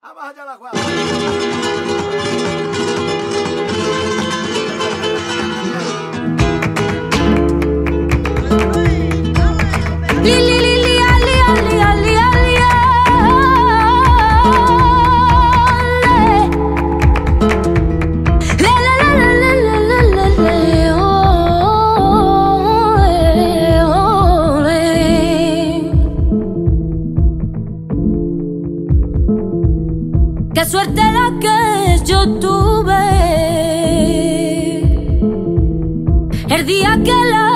A Barra de Alagoas. suerte la que yo tuve. El día que la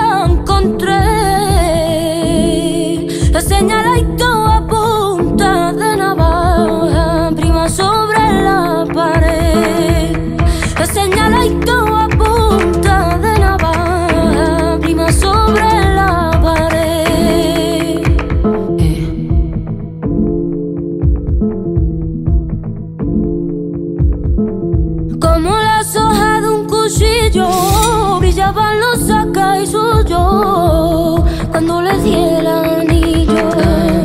las hojas de un cuchillo, brillaban los acá y suyo cuando le di el anillo.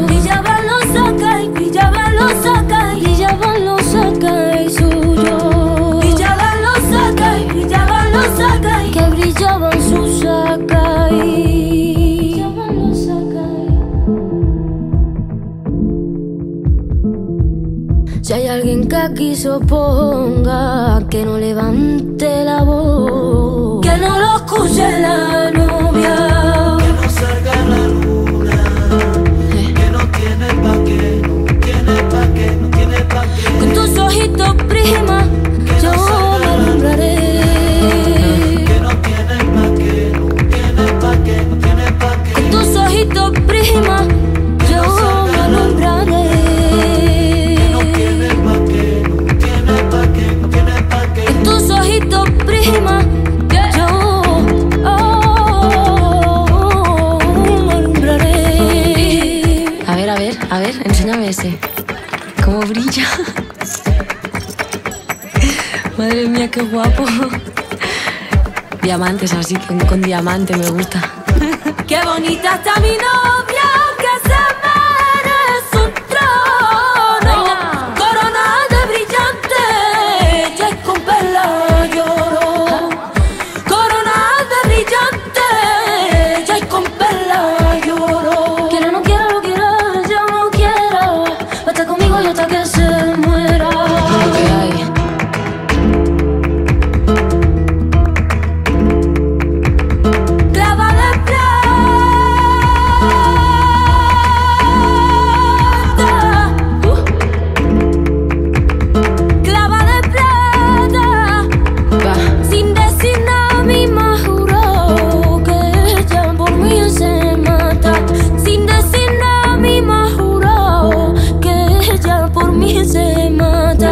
Brillaban los acá y brillaban los acá y brillaban los acá y suyo. Brillaban los acá y brillaban los acá y que brillaban sus Si hay alguien que aquí se Madre mía, qué guapo. Diamantes, así con diamante me gusta. ¡Qué bonita está! por mí se matan.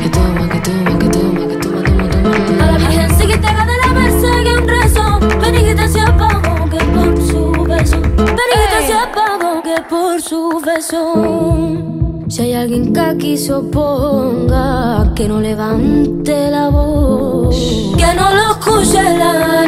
Que toma, que toma, que toma, que toma, toma, toma. A la sigue que por su beso. Se apagó que por su beso. Si hay alguien que aquí se oponga, que no levante la voz, que no lo escuche la